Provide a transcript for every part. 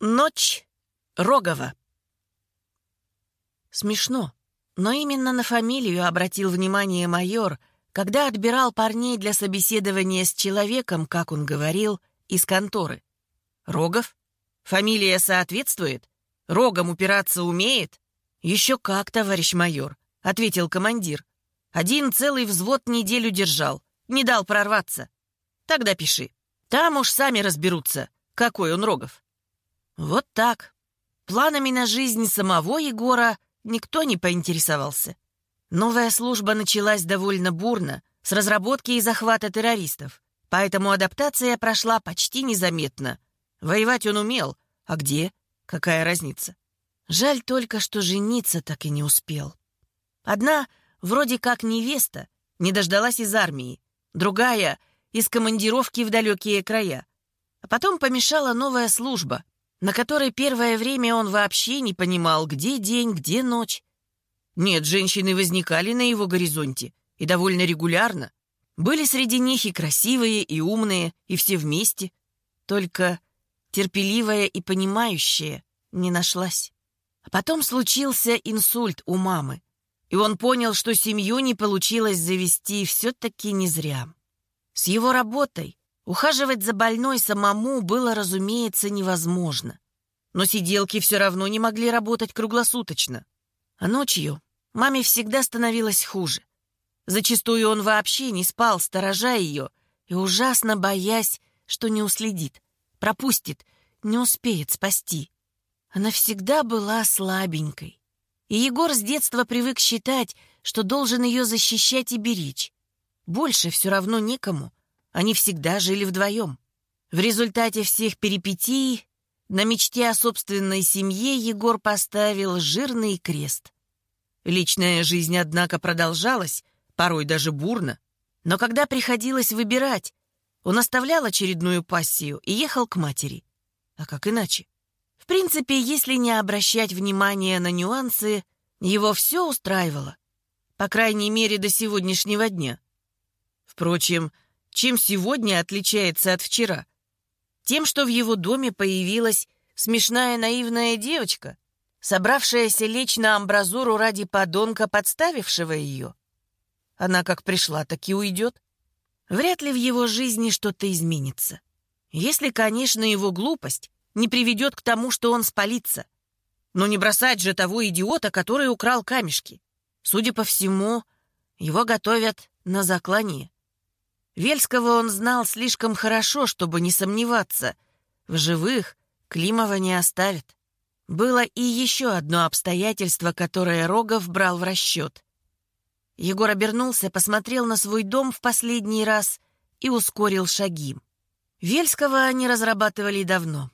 Ночь Рогова. Смешно, но именно на фамилию обратил внимание майор, когда отбирал парней для собеседования с человеком, как он говорил, из конторы. Рогов? Фамилия соответствует? Рогом упираться умеет? Еще как, товарищ майор, ответил командир. Один целый взвод неделю держал, не дал прорваться. Тогда пиши. Там уж сами разберутся, какой он Рогов. Вот так. Планами на жизнь самого Егора никто не поинтересовался. Новая служба началась довольно бурно, с разработки и захвата террористов, поэтому адаптация прошла почти незаметно. Воевать он умел, а где? Какая разница? Жаль только, что жениться так и не успел. Одна, вроде как невеста, не дождалась из армии, другая — из командировки в далекие края. А потом помешала новая служба — на которой первое время он вообще не понимал, где день, где ночь. Нет, женщины возникали на его горизонте, и довольно регулярно. Были среди них и красивые, и умные, и все вместе. Только терпеливая и понимающая не нашлась. А потом случился инсульт у мамы, и он понял, что семью не получилось завести все-таки не зря. С его работой Ухаживать за больной самому было, разумеется, невозможно. Но сиделки все равно не могли работать круглосуточно. А ночью маме всегда становилось хуже. Зачастую он вообще не спал, сторожа ее, и ужасно боясь, что не уследит, пропустит, не успеет спасти. Она всегда была слабенькой. И Егор с детства привык считать, что должен ее защищать и беречь. Больше все равно некому. Они всегда жили вдвоем. В результате всех перипетий на мечте о собственной семье Егор поставил жирный крест. Личная жизнь, однако, продолжалась, порой даже бурно. Но когда приходилось выбирать, он оставлял очередную пассию и ехал к матери. А как иначе? В принципе, если не обращать внимания на нюансы, его все устраивало. По крайней мере, до сегодняшнего дня. Впрочем, чем сегодня отличается от вчера? Тем, что в его доме появилась смешная наивная девочка, собравшаяся лечь на амбразуру ради подонка, подставившего ее. Она как пришла, так и уйдет. Вряд ли в его жизни что-то изменится. Если, конечно, его глупость не приведет к тому, что он спалится. Но не бросать же того идиота, который украл камешки. Судя по всему, его готовят на заклание. Вельского он знал слишком хорошо, чтобы не сомневаться. В живых Климова не оставит. Было и еще одно обстоятельство, которое Рогов брал в расчет. Егор обернулся, посмотрел на свой дом в последний раз и ускорил шаги. Вельского они разрабатывали давно.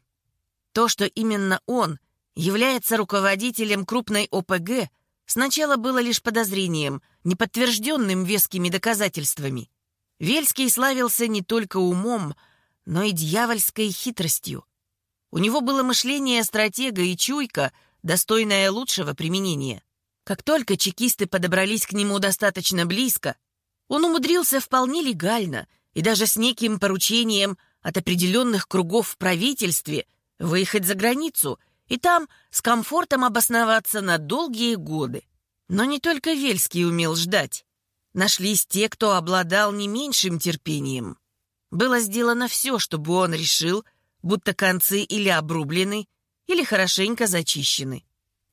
То, что именно он является руководителем крупной ОПГ, сначала было лишь подозрением, не подтвержденным вескими доказательствами. Вельский славился не только умом, но и дьявольской хитростью. У него было мышление стратега и чуйка, достойное лучшего применения. Как только чекисты подобрались к нему достаточно близко, он умудрился вполне легально и даже с неким поручением от определенных кругов в правительстве выехать за границу и там с комфортом обосноваться на долгие годы. Но не только Вельский умел ждать. Нашлись те, кто обладал не меньшим терпением. Было сделано все, чтобы он решил, будто концы или обрублены, или хорошенько зачищены.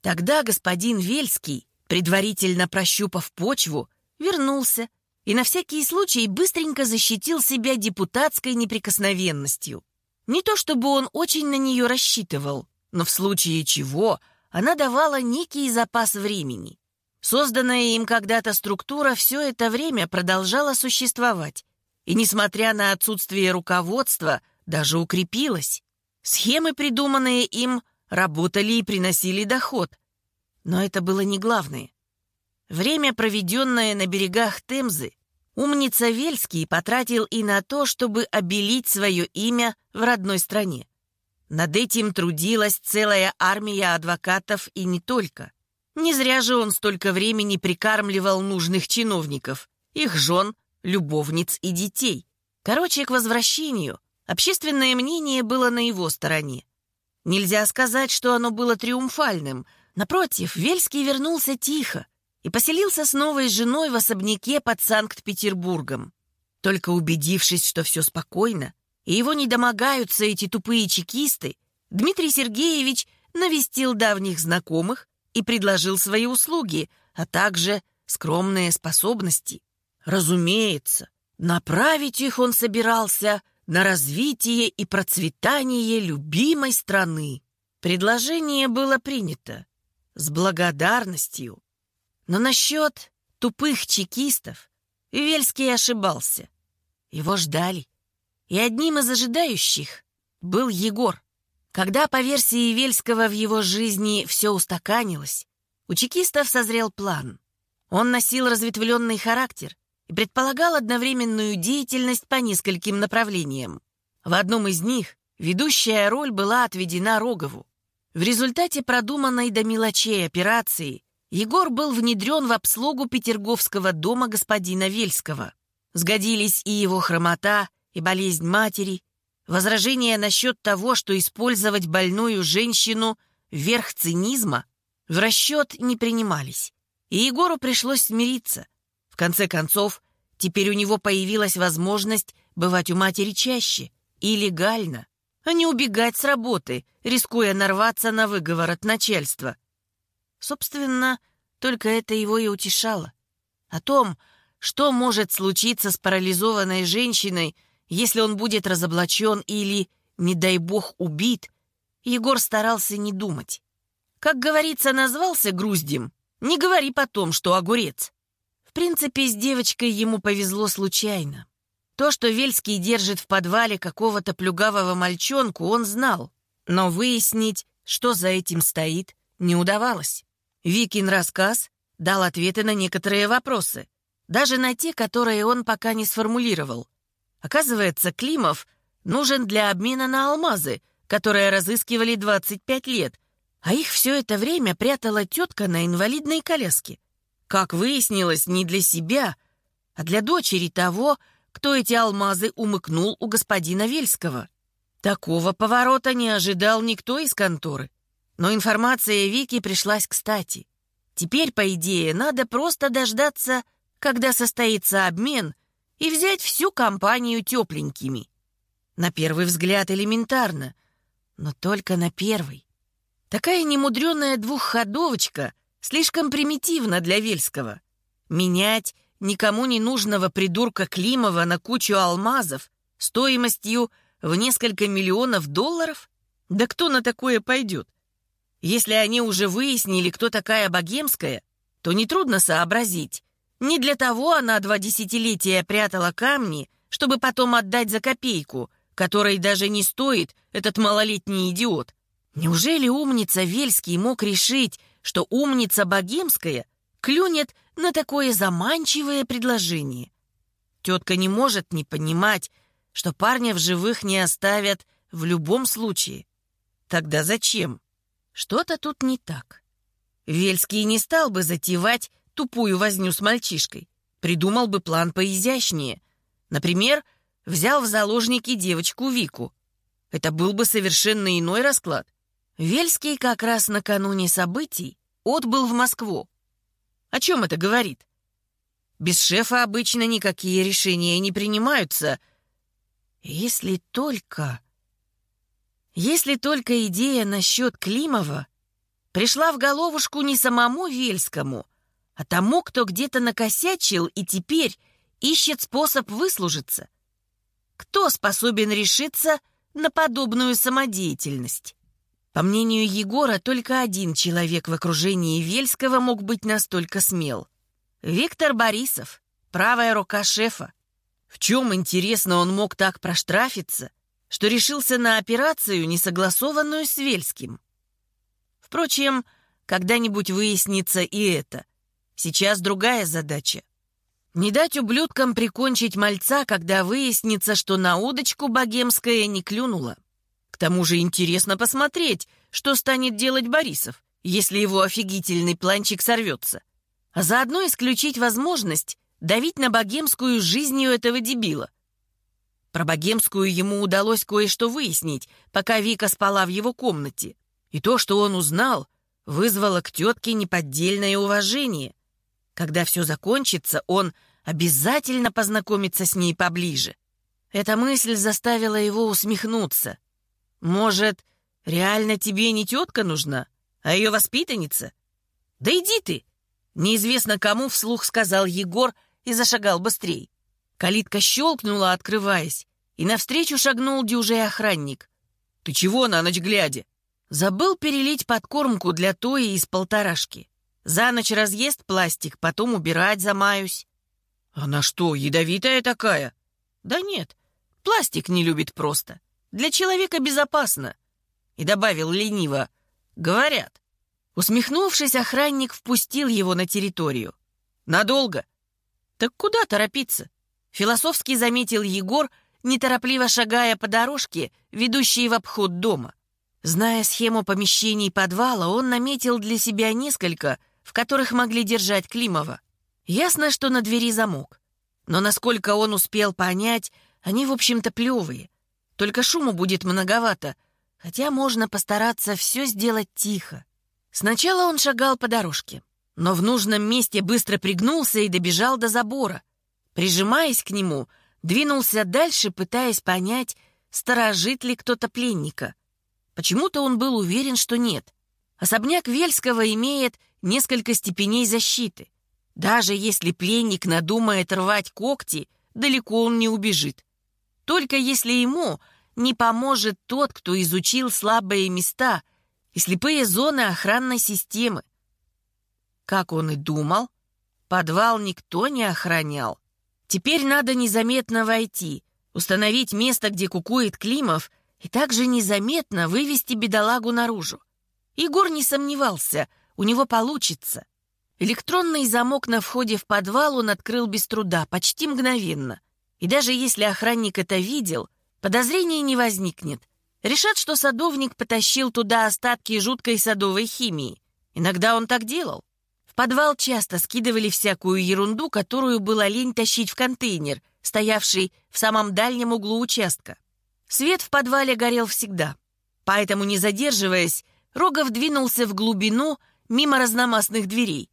Тогда господин Вельский, предварительно прощупав почву, вернулся и на всякий случай быстренько защитил себя депутатской неприкосновенностью. Не то чтобы он очень на нее рассчитывал, но в случае чего она давала некий запас времени. Созданная им когда-то структура все это время продолжала существовать, и, несмотря на отсутствие руководства, даже укрепилась. Схемы, придуманные им, работали и приносили доход. Но это было не главное. Время, проведенное на берегах Темзы, умница Вельский потратил и на то, чтобы обелить свое имя в родной стране. Над этим трудилась целая армия адвокатов и не только. Не зря же он столько времени прикармливал нужных чиновников, их жен, любовниц и детей. Короче, к возвращению общественное мнение было на его стороне. Нельзя сказать, что оно было триумфальным. Напротив, Вельский вернулся тихо и поселился с новой женой в особняке под Санкт-Петербургом. Только убедившись, что все спокойно, и его не домогаются эти тупые чекисты, Дмитрий Сергеевич навестил давних знакомых и предложил свои услуги, а также скромные способности. Разумеется, направить их он собирался на развитие и процветание любимой страны. Предложение было принято с благодарностью. Но насчет тупых чекистов Вельский ошибался. Его ждали. И одним из ожидающих был Егор. Когда по версии Вельского в его жизни все устаканилось, у чекистов созрел план. Он носил разветвленный характер и предполагал одновременную деятельность по нескольким направлениям. В одном из них ведущая роль была отведена Рогову. В результате продуманной до мелочей операции Егор был внедрен в обслугу Петерговского дома господина Вельского. Сгодились и его хромота, и болезнь матери, возражения насчет того, что использовать больную женщину верх цинизма в расчет не принимались. И Егору пришлось смириться — конце концов, теперь у него появилась возможность бывать у матери чаще и легально, а не убегать с работы, рискуя нарваться на выговор от начальства. Собственно, только это его и утешало. О том, что может случиться с парализованной женщиной, если он будет разоблачен или, не дай бог, убит, Егор старался не думать. Как говорится, назвался груздем, не говори потом, что огурец. В принципе, с девочкой ему повезло случайно. То, что Вельский держит в подвале какого-то плюгавого мальчонку, он знал. Но выяснить, что за этим стоит, не удавалось. Викин рассказ дал ответы на некоторые вопросы, даже на те, которые он пока не сформулировал. Оказывается, Климов нужен для обмена на алмазы, которые разыскивали 25 лет, а их все это время прятала тетка на инвалидной коляске. Как выяснилось, не для себя, а для дочери того, кто эти алмазы умыкнул у господина Вельского. Такого поворота не ожидал никто из конторы. Но информация Вики пришлась кстати. Теперь, по идее, надо просто дождаться, когда состоится обмен, и взять всю компанию тепленькими. На первый взгляд элементарно, но только на первый. Такая немудренная двухходовочка Слишком примитивно для Вельского. Менять никому не нужного придурка Климова на кучу алмазов стоимостью в несколько миллионов долларов? Да кто на такое пойдет? Если они уже выяснили, кто такая богемская, то нетрудно сообразить. Не для того она два десятилетия прятала камни, чтобы потом отдать за копейку, которой даже не стоит этот малолетний идиот. Неужели умница Вельский мог решить, что умница богемская клюнет на такое заманчивое предложение. Тетка не может не понимать, что парня в живых не оставят в любом случае. Тогда зачем? Что-то тут не так. Вельский не стал бы затевать тупую возню с мальчишкой. Придумал бы план поизящнее. Например, взял в заложники девочку Вику. Это был бы совершенно иной расклад. Вельский как раз накануне событий отбыл в Москву. О чем это говорит? Без шефа обычно никакие решения не принимаются. Если только... Если только идея насчет Климова пришла в головушку не самому Вельскому, а тому, кто где-то накосячил и теперь ищет способ выслужиться. Кто способен решиться на подобную самодеятельность? По мнению Егора, только один человек в окружении Вельского мог быть настолько смел. Виктор Борисов, правая рука шефа. В чем, интересно, он мог так проштрафиться, что решился на операцию, не согласованную с Вельским? Впрочем, когда-нибудь выяснится и это. Сейчас другая задача. Не дать ублюдкам прикончить мальца, когда выяснится, что на удочку богемская не клюнула тому же интересно посмотреть, что станет делать Борисов, если его офигительный планчик сорвется. А заодно исключить возможность давить на богемскую жизнью этого дебила. Про богемскую ему удалось кое-что выяснить, пока Вика спала в его комнате. И то, что он узнал, вызвало к тетке неподдельное уважение. Когда все закончится, он обязательно познакомится с ней поближе. Эта мысль заставила его усмехнуться. «Может, реально тебе не тетка нужна, а ее воспитанница?» «Да иди ты!» Неизвестно кому вслух сказал Егор и зашагал быстрей. Калитка щелкнула, открываясь, и навстречу шагнул дюжий охранник. «Ты чего на ночь глядя?» Забыл перелить подкормку для Тои из полторашки. За ночь разъест пластик, потом убирать замаюсь. «Она что, ядовитая такая?» «Да нет, пластик не любит просто. Для человека безопасно». И добавил лениво. «Говорят». Усмехнувшись, охранник впустил его на территорию. «Надолго?» «Так куда торопиться?» Философски заметил Егор, неторопливо шагая по дорожке, ведущей в обход дома. Зная схему помещений подвала, он наметил для себя несколько, в которых могли держать Климова. Ясно, что на двери замок. Но насколько он успел понять, они, в общем-то, плевые. Только шуму будет многовато, хотя можно постараться все сделать тихо. Сначала он шагал по дорожке, но в нужном месте быстро пригнулся и добежал до забора. Прижимаясь к нему, двинулся дальше, пытаясь понять, сторожит ли кто-то пленника. Почему-то он был уверен, что нет. Особняк Вельского имеет несколько степеней защиты. Даже если пленник надумает рвать когти, далеко он не убежит. Только если ему не поможет тот, кто изучил слабые места и слепые зоны охранной системы. Как он и думал, подвал никто не охранял. Теперь надо незаметно войти, установить место, где кукует Климов, и также незаметно вывести бедолагу наружу. Егор не сомневался, у него получится. Электронный замок на входе в подвал он открыл без труда, почти мгновенно. И даже если охранник это видел, подозрений не возникнет. Решат, что садовник потащил туда остатки жуткой садовой химии. Иногда он так делал. В подвал часто скидывали всякую ерунду, которую было лень тащить в контейнер, стоявший в самом дальнем углу участка. Свет в подвале горел всегда. Поэтому, не задерживаясь, Рогов двинулся в глубину мимо разномастных дверей.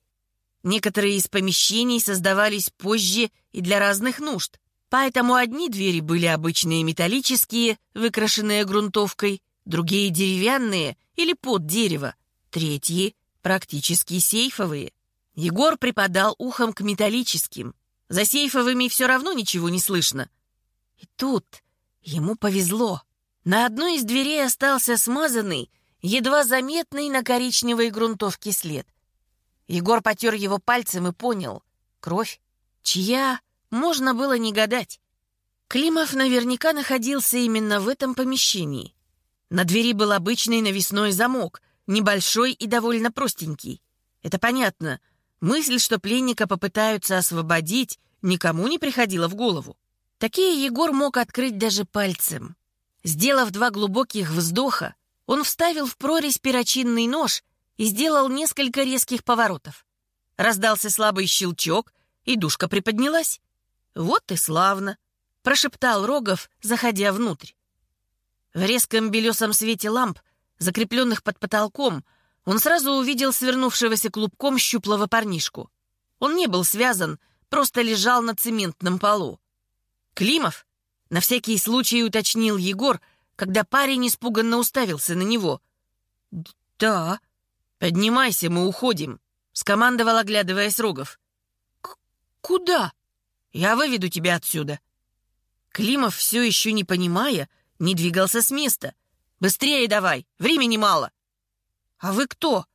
Некоторые из помещений создавались позже и для разных нужд. Поэтому одни двери были обычные металлические, выкрашенные грунтовкой, другие деревянные или под дерево, третьи практически сейфовые. Егор припадал ухом к металлическим. За сейфовыми все равно ничего не слышно. И тут ему повезло. На одной из дверей остался смазанный, едва заметный на коричневой грунтовке след. Егор потер его пальцем и понял — кровь. Чья? Можно было не гадать. Климов наверняка находился именно в этом помещении. На двери был обычный навесной замок, небольшой и довольно простенький. Это понятно. Мысль, что пленника попытаются освободить, никому не приходила в голову. Такие Егор мог открыть даже пальцем. Сделав два глубоких вздоха, он вставил в прорезь перочинный нож и сделал несколько резких поворотов. Раздался слабый щелчок, и душка приподнялась. «Вот и славно!» — прошептал Рогов, заходя внутрь. В резком белесом свете ламп, закрепленных под потолком, он сразу увидел свернувшегося клубком щуплого парнишку. Он не был связан, просто лежал на цементном полу. «Климов?» — на всякий случай уточнил Егор, когда парень испуганно уставился на него. «Да». «Поднимайся, мы уходим», — скомандовал, оглядываясь Рогов. «Куда?» Я выведу тебя отсюда». Климов, все еще не понимая, не двигался с места. «Быстрее давай, времени мало». «А вы кто?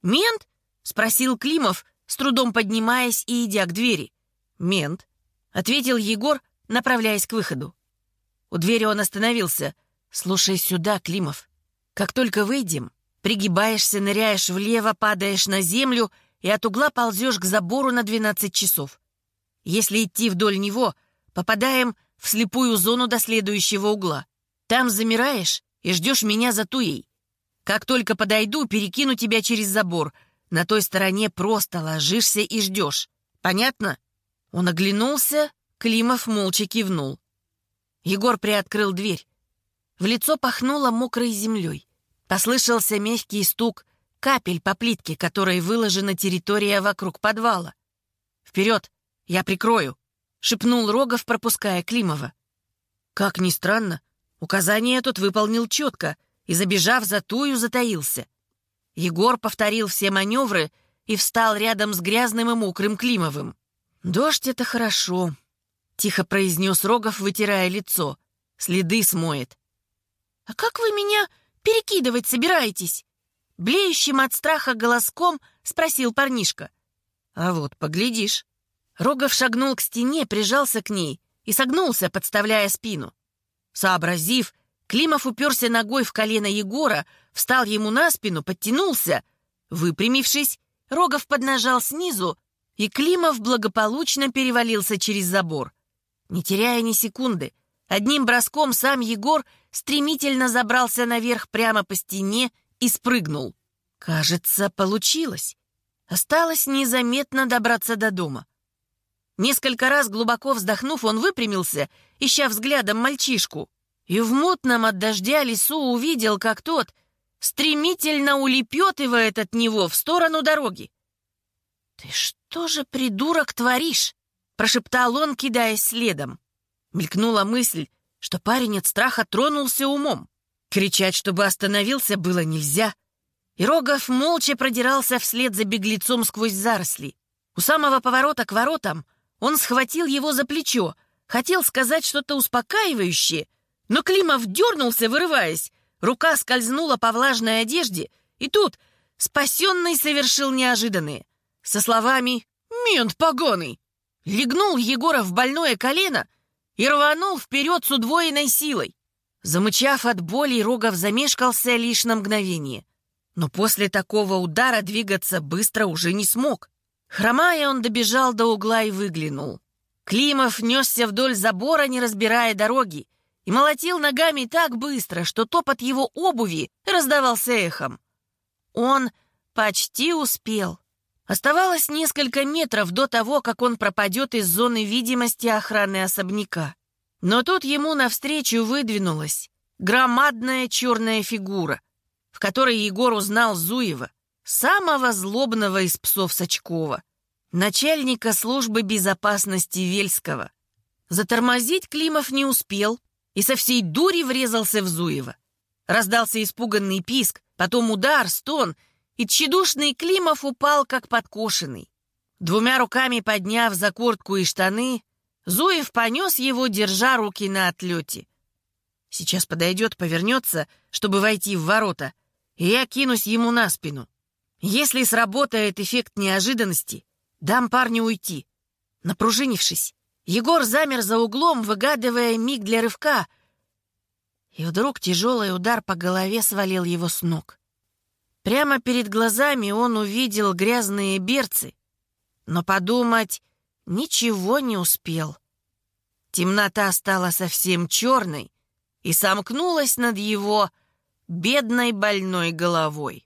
Мент?» — спросил Климов, с трудом поднимаясь и идя к двери. «Мент», — ответил Егор, направляясь к выходу. У двери он остановился. «Слушай сюда, Климов. Как только выйдем, пригибаешься, ныряешь влево, падаешь на землю и от угла ползешь к забору на 12 часов. Если идти вдоль него, попадаем в слепую зону до следующего угла. Там замираешь и ждешь меня за туей. Как только подойду, перекину тебя через забор. На той стороне просто ложишься и ждешь. Понятно?» Он оглянулся, Климов молча кивнул. Егор приоткрыл дверь. В лицо пахнуло мокрой землей. Послышался мягкий стук капель по плитке, которой выложена территория вокруг подвала. «Вперед! Я прикрою!» — шепнул Рогов, пропуская Климова. Как ни странно, указание тот выполнил четко и, забежав за тую, затаился. Егор повторил все маневры и встал рядом с грязным и мокрым Климовым. «Дождь — это хорошо», — тихо произнес Рогов, вытирая лицо. «Следы смоет». «А как вы меня перекидывать собираетесь?» Блеющим от страха голоском спросил парнишка. «А вот, поглядишь». Рогов шагнул к стене, прижался к ней и согнулся, подставляя спину. Сообразив, Климов уперся ногой в колено Егора, встал ему на спину, подтянулся. Выпрямившись, Рогов поднажал снизу, и Климов благополучно перевалился через забор. Не теряя ни секунды, одним броском сам Егор стремительно забрался наверх прямо по стене и спрыгнул. Кажется, получилось. Осталось незаметно добраться до дома. Несколько раз глубоко вздохнув, он выпрямился, ища взглядом мальчишку, и в мутном от дождя лесу увидел, как тот стремительно улепетывает от него в сторону дороги. «Ты что же, придурок, творишь?» — прошептал он, кидаясь следом. Мелькнула мысль, что парень от страха тронулся умом. Кричать, чтобы остановился, было нельзя. И Рогов молча продирался вслед за беглецом сквозь заросли. У самого поворота к воротам он схватил его за плечо, хотел сказать что-то успокаивающее, но Климов дернулся, вырываясь. Рука скользнула по влажной одежде, и тут спасенный совершил неожиданное. Со словами «Мент погоный!» легнул Егора в больное колено и рванул вперед с удвоенной силой. Замычав от боли, Рогов замешкался лишь на мгновение. Но после такого удара двигаться быстро уже не смог. Хромая, он добежал до угла и выглянул. Климов несся вдоль забора, не разбирая дороги, и молотил ногами так быстро, что топот его обуви раздавался эхом. Он почти успел. Оставалось несколько метров до того, как он пропадет из зоны видимости охраны особняка. Но тут ему навстречу выдвинулась громадная черная фигура, в которой Егор узнал Зуева, самого злобного из псов Сачкова, начальника службы безопасности Вельского. Затормозить Климов не успел и со всей дури врезался в Зуева. Раздался испуганный писк, потом удар, стон, и тщедушный Климов упал, как подкошенный. Двумя руками подняв за куртку и штаны, Зуев понес его, держа руки на отлете. Сейчас подойдет, повернется, чтобы войти в ворота, и я кинусь ему на спину. Если сработает эффект неожиданности, дам парню уйти. Напружинившись, Егор замер за углом, выгадывая миг для рывка, и вдруг тяжелый удар по голове свалил его с ног. Прямо перед глазами он увидел грязные берцы, но подумать ничего не успел. Темнота стала совсем черной и сомкнулась над его бедной больной головой.